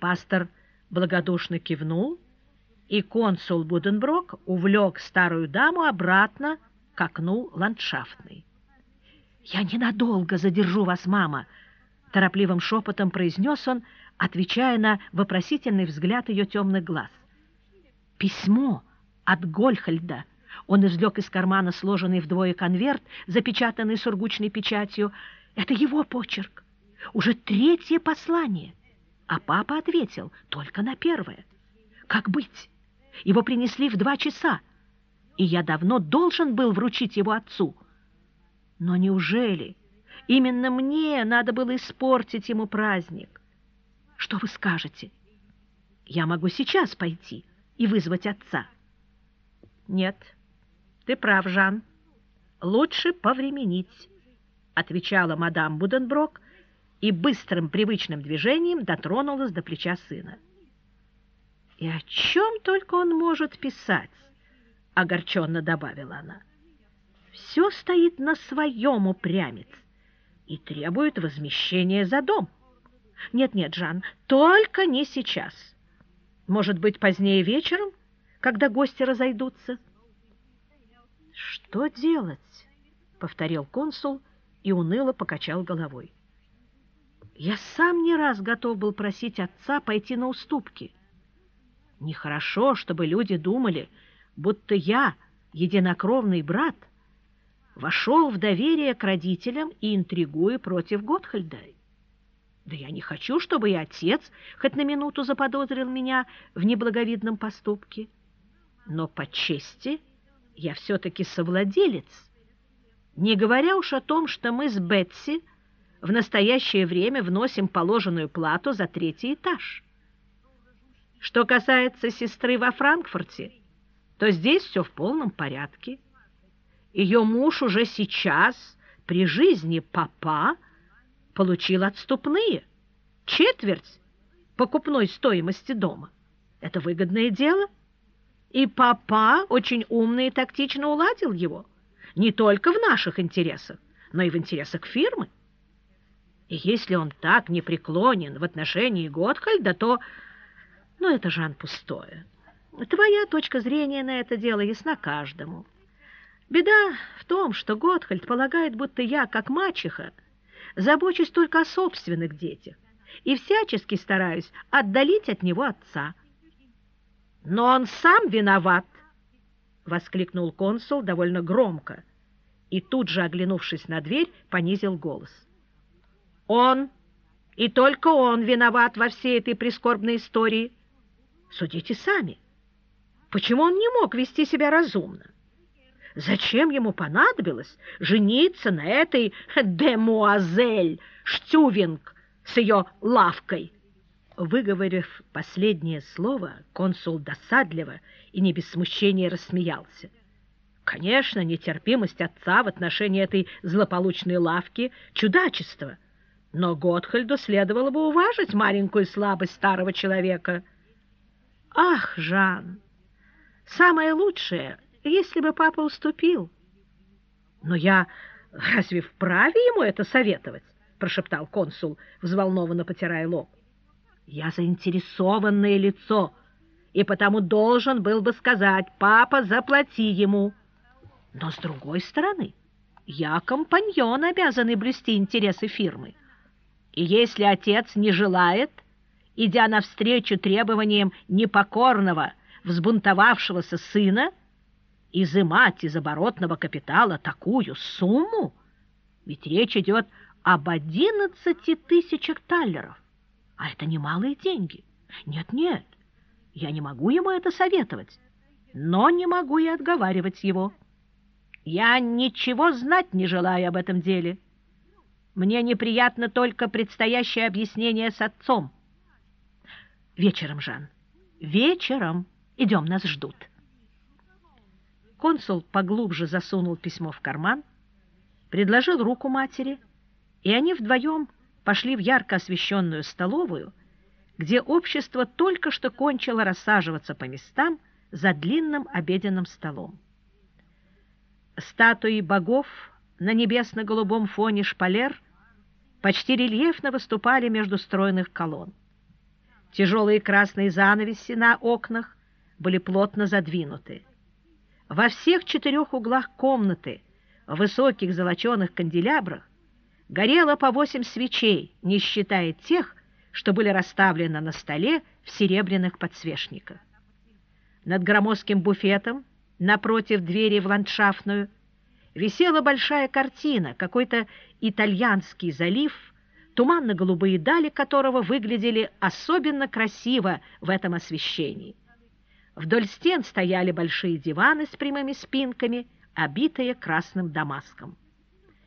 Пастор благодушно кивнул, и консул Буденброк увлек старую даму обратно к окну ландшафтной. «Я ненадолго задержу вас, мама!» — торопливым шепотом произнес он, отвечая на вопросительный взгляд ее темных глаз. «Письмо от Гольхальда!» Он извлек из кармана сложенный вдвое конверт, запечатанный сургучной печатью. «Это его почерк! Уже третье послание!» А папа ответил только на первое. «Как быть? Его принесли в два часа, и я давно должен был вручить его отцу». Но неужели именно мне надо было испортить ему праздник? Что вы скажете? Я могу сейчас пойти и вызвать отца. Нет, ты прав, Жан. Лучше повременить, отвечала мадам Буденброк и быстрым привычным движением дотронулась до плеча сына. И о чем только он может писать, огорченно добавила она все стоит на своем упрямец и требует возмещения за дом. Нет-нет, Жан, только не сейчас. Может быть, позднее вечером, когда гости разойдутся? Что делать? — повторил консул и уныло покачал головой. Я сам не раз готов был просить отца пойти на уступки. Нехорошо, чтобы люди думали, будто я, единокровный брат, вошел в доверие к родителям и интригуя против Готхальда. Да я не хочу, чтобы и отец хоть на минуту заподозрил меня в неблаговидном поступке. Но по чести я все-таки совладелец, не говоря уж о том, что мы с Бетси в настоящее время вносим положенную плату за третий этаж. Что касается сестры во Франкфурте, то здесь все в полном порядке. Ее муж уже сейчас, при жизни папа, получил отступные, четверть покупной стоимости дома. Это выгодное дело. И папа очень умно и тактично уладил его, не только в наших интересах, но и в интересах фирмы. И если он так непреклонен в отношении Готхальда, то... Ну, это, Жан, пустое. Твоя точка зрения на это дело ясна каждому. Беда в том, что Готхальд полагает, будто я, как мачеха, забочусь только о собственных детях и всячески стараюсь отдалить от него отца. «Но он сам виноват!» — воскликнул консул довольно громко и тут же, оглянувшись на дверь, понизил голос. «Он и только он виноват во всей этой прискорбной истории. Судите сами, почему он не мог вести себя разумно? Зачем ему понадобилось жениться на этой демуазель Штювинг с ее лавкой? Выговорив последнее слово, консул досадливо и не без смущения рассмеялся. Конечно, нетерпимость отца в отношении этой злополучной лавки — чудачество, но Готхальду следовало бы уважить маленькую слабость старого человека. Ах, Жан, самое лучшее — если бы папа уступил. Но я разве вправе ему это советовать? прошептал консул, взволнованно потирая лоб. Я заинтересованное лицо, и потому должен был бы сказать, папа, заплати ему. Но с другой стороны, я компаньон, обязанный блюсти интересы фирмы. И если отец не желает, идя навстречу требованиям непокорного, взбунтовавшегося сына, изымать из оборотного капитала такую сумму? Ведь речь идет об одиннадцати тысячах таллеров, а это немалые деньги. Нет-нет, я не могу ему это советовать, но не могу и отговаривать его. Я ничего знать не желаю об этом деле. Мне неприятно только предстоящее объяснение с отцом. Вечером, Жан, вечером. Идем, нас ждут. Консул поглубже засунул письмо в карман, предложил руку матери, и они вдвоем пошли в ярко освещенную столовую, где общество только что кончило рассаживаться по местам за длинным обеденным столом. Статуи богов на небесно-голубом фоне шпалер почти рельефно выступали между стройных колонн. Тяжелые красные занавеси на окнах были плотно задвинуты. Во всех четырех углах комнаты, в высоких золоченых канделябрах, горело по восемь свечей, не считая тех, что были расставлены на столе в серебряных подсвечниках. Над громоздким буфетом, напротив двери в ландшафтную, висела большая картина, какой-то итальянский залив, туманно-голубые дали которого выглядели особенно красиво в этом освещении. Вдоль стен стояли большие диваны с прямыми спинками, обитые красным дамаском.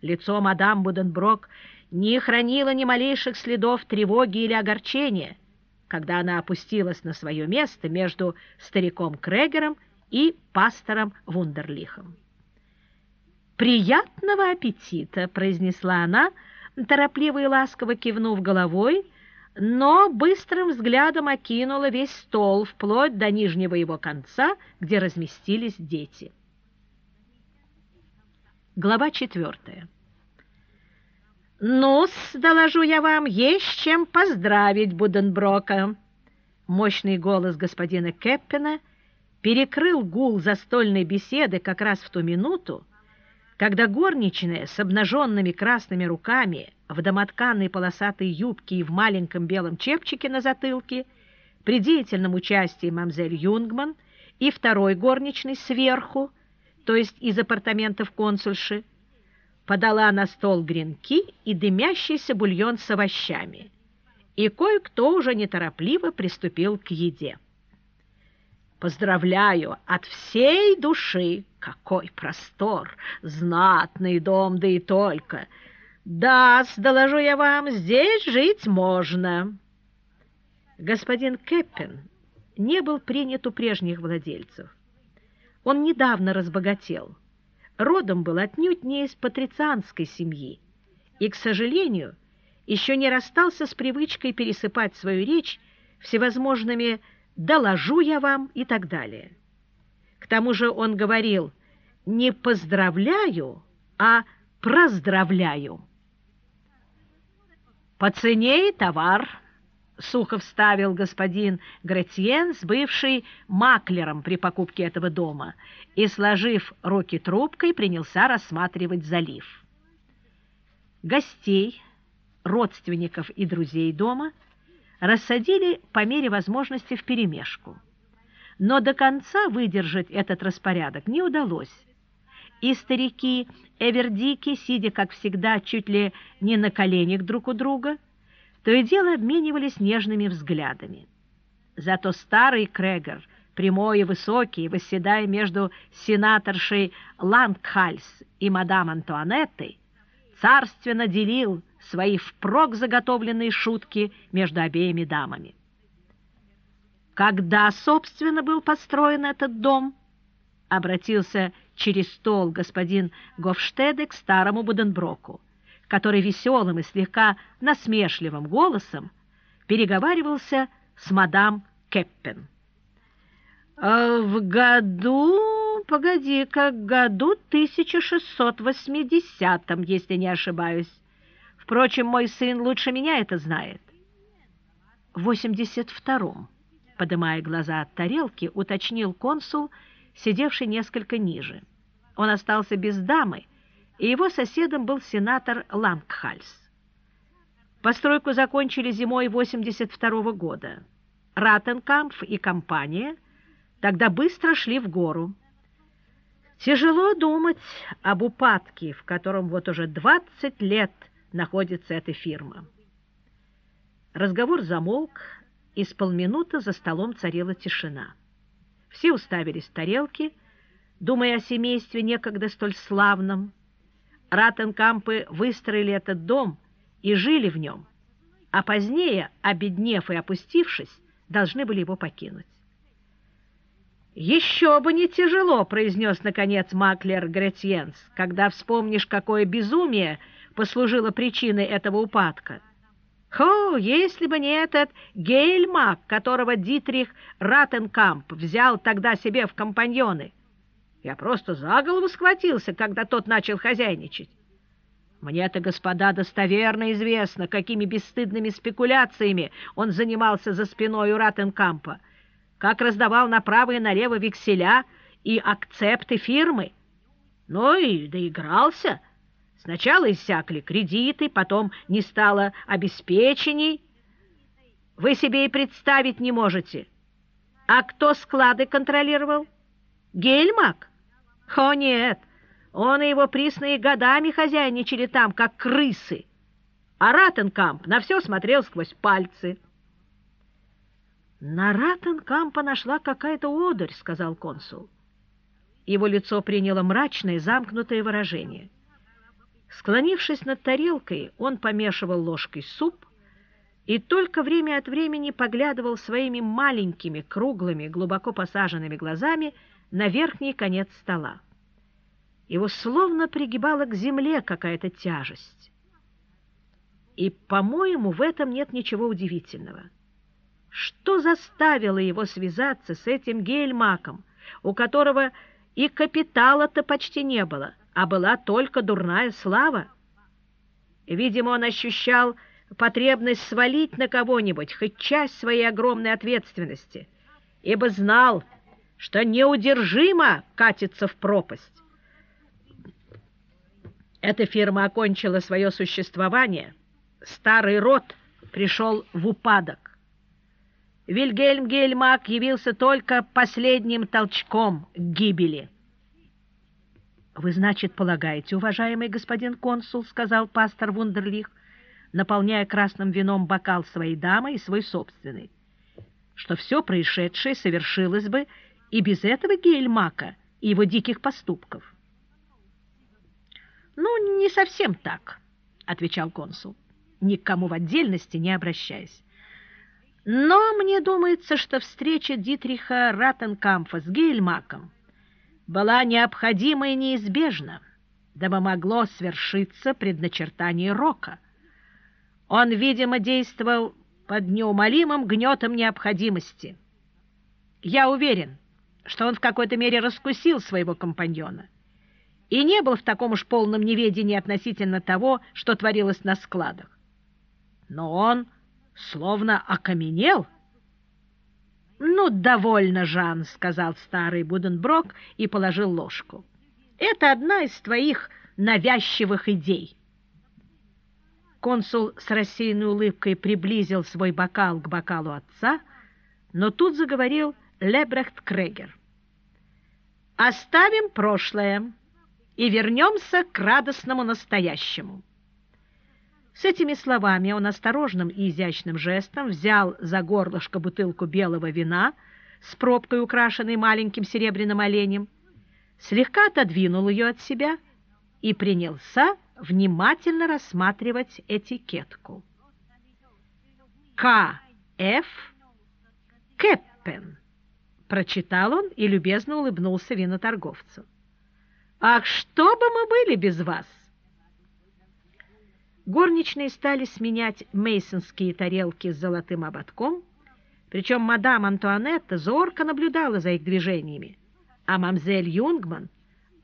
Лицо мадам Буденброк не хранило ни малейших следов тревоги или огорчения, когда она опустилась на свое место между стариком Крегером и пастором Вундерлихом. «Приятного аппетита!» — произнесла она, торопливо и ласково кивнув головой, но быстрым взглядом окинула весь стол вплоть до нижнего его конца, где разместились дети. Глава четвертая. ну доложу я вам, есть чем поздравить Буденброка!» Мощный голос господина Кеппена перекрыл гул застольной беседы как раз в ту минуту, когда горничная с обнаженными красными руками в домотканной полосатой юбке и в маленьком белом чепчике на затылке при деятельном участии мамзель Юнгман и второй горничной сверху, то есть из апартаментов консульши, подала на стол гренки и дымящийся бульон с овощами, и кое-кто уже неторопливо приступил к еде. Поздравляю от всей души. Какой простор, знатный дом, да и только. Да, доложу я вам, здесь жить можно. Господин Кэппен не был принят у прежних владельцев. Он недавно разбогател. Родом был отнюдь не из патрицианской семьи и, к сожалению, еще не расстался с привычкой пересыпать свою речь всевозможными доложу я вам и так далее. К тому же он говорил не поздравляю, а проздравляю. По цене и товар, сухо вставил господин Гретьенс, бывший маклером при покупке этого дома, и, сложив руки трубкой, принялся рассматривать залив. Гостей, родственников и друзей дома – рассадили по мере возможности вперемешку. Но до конца выдержать этот распорядок не удалось. И старики Эвердики, сидя, как всегда, чуть ли не на коленях друг у друга, то и дело обменивались нежными взглядами. Зато старый Крегер, прямой и высокий, восседая между сенаторшей Лангхальс и мадам Антуанеттой, царственно делил свои впрок заготовленные шутки между обеими дамами. Когда, собственно, был построен этот дом, обратился через стол господин Гофштеде к старому Буденброку, который веселым и слегка насмешливым голосом переговаривался с мадам Кеппен. «Э, «В году, погоди-ка, году 1680, если не ошибаюсь, Впрочем, мой сын лучше меня это знает. В 82-м, подымая глаза от тарелки, уточнил консул, сидевший несколько ниже. Он остался без дамы, и его соседом был сенатор Лангхальс. Постройку закончили зимой 82 -го года. Ратенкампф и компания тогда быстро шли в гору. Тяжело думать об упадке, в котором вот уже 20 лет – находится эта фирма. Разговор замолк, и с полминуты за столом царила тишина. Все уставились в тарелки, думая о семействе некогда столь славном. Ратенкампы выстроили этот дом и жили в нем, а позднее, обеднев и опустившись, должны были его покинуть. «Еще бы не тяжело», — произнес, наконец, Маклер Гретьенс, «когда вспомнишь, какое безумие послужила причиной этого упадка. Хо, если бы не этот Гейльмак, которого Дитрих Ратенкамп взял тогда себе в компаньоны. Я просто за голову схватился, когда тот начал хозяйничать. Мне-то, господа, достоверно известно, какими бесстыдными спекуляциями он занимался за спиной у Ратенкампа, как раздавал направо и налево векселя и акцепты фирмы. Ну и доигрался. Сначала иссякли кредиты, потом не стало обеспечений. Вы себе и представить не можете. А кто склады контролировал? Гельмак? О, нет! Он и его присные годами хозяйничали там, как крысы. А Ратенкамп на все смотрел сквозь пальцы. «На Ратенкампа нашла какая-то одырь», — сказал консул. Его лицо приняло мрачное, замкнутое выражение. Склонившись над тарелкой, он помешивал ложкой суп и только время от времени поглядывал своими маленькими, круглыми, глубоко посаженными глазами на верхний конец стола. Его словно пригибала к земле какая-то тяжесть. И, по-моему, в этом нет ничего удивительного. Что заставило его связаться с этим гельмаком, у которого и капитала-то почти не было, а была только дурная слава? Видимо, он ощущал потребность свалить на кого-нибудь хоть часть своей огромной ответственности, ибо знал, что неудержимо катится в пропасть. Эта фирма окончила свое существование, старый род пришел в упадок. Вильгельм Гельмак явился только последним толчком к гибели. «Вы, значит, полагаете, уважаемый господин консул, — сказал пастор Вундерлих, наполняя красным вином бокал своей дамы и свой собственный, — что все происшедшее совершилось бы и без этого Гельмака и его диких поступков. «Ну, не совсем так», — отвечал консул, ни к кому в отдельности не обращаясь. «Но мне думается, что встреча Дитриха Ратенкамфа с Гейльмаком была необходима и неизбежна, дабы могло свершиться предначертание Рока. Он, видимо, действовал под неумолимым гнетом необходимости. Я уверен, что он в какой-то мере раскусил своего компаньона и не был в таком уж полном неведении относительно того, что творилось на складах. Но он словно окаменел. «Ну, довольно, Жан», — сказал старый Буденброк и положил ложку. «Это одна из твоих навязчивых идей». Консул с рассеянной улыбкой приблизил свой бокал к бокалу отца, но тут заговорил Лебрехт Крегер. «Оставим прошлое и вернемся к радостному настоящему». С этими словами он осторожным и изящным жестом взял за горлышко бутылку белого вина с пробкой, украшенной маленьким серебряным оленем, слегка отодвинул ее от себя и принялся внимательно рассматривать этикетку. К.Ф. Кэппен, прочитал он и любезно улыбнулся виноторговцу. Ах, что бы мы были без вас? Горничные стали сменять мейсонские тарелки с золотым ободком, причем мадам Антуанетта зорко наблюдала за их движениями, а мамзель Юнгман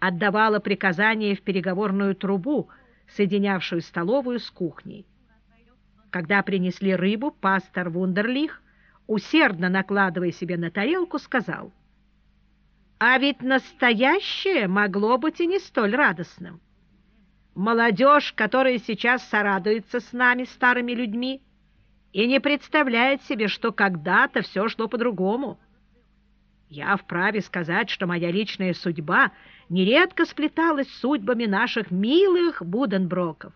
отдавала приказания в переговорную трубу, соединявшую столовую с кухней. Когда принесли рыбу, пастор Вундерлих, усердно накладывая себе на тарелку, сказал, «А ведь настоящее могло быть и не столь радостным». Молодежь, которая сейчас сорадуется с нами, старыми людьми, и не представляет себе, что когда-то все шло по-другому. Я вправе сказать, что моя личная судьба нередко сплеталась с судьбами наших милых Буденброков.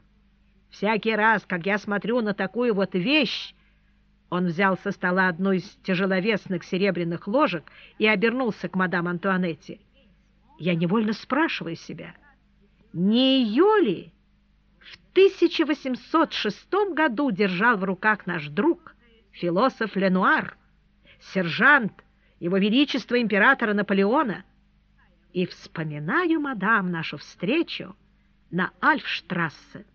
Всякий раз, как я смотрю на такую вот вещь, он взял со стола одну из тяжеловесных серебряных ложек и обернулся к мадам Антуанетте. Я невольно спрашиваю себя — не ее ли в 1806 году держал в руках наш друг, философ Ленуар, сержант его величества императора Наполеона, и вспоминаю, мадам, нашу встречу на Альфштрассе.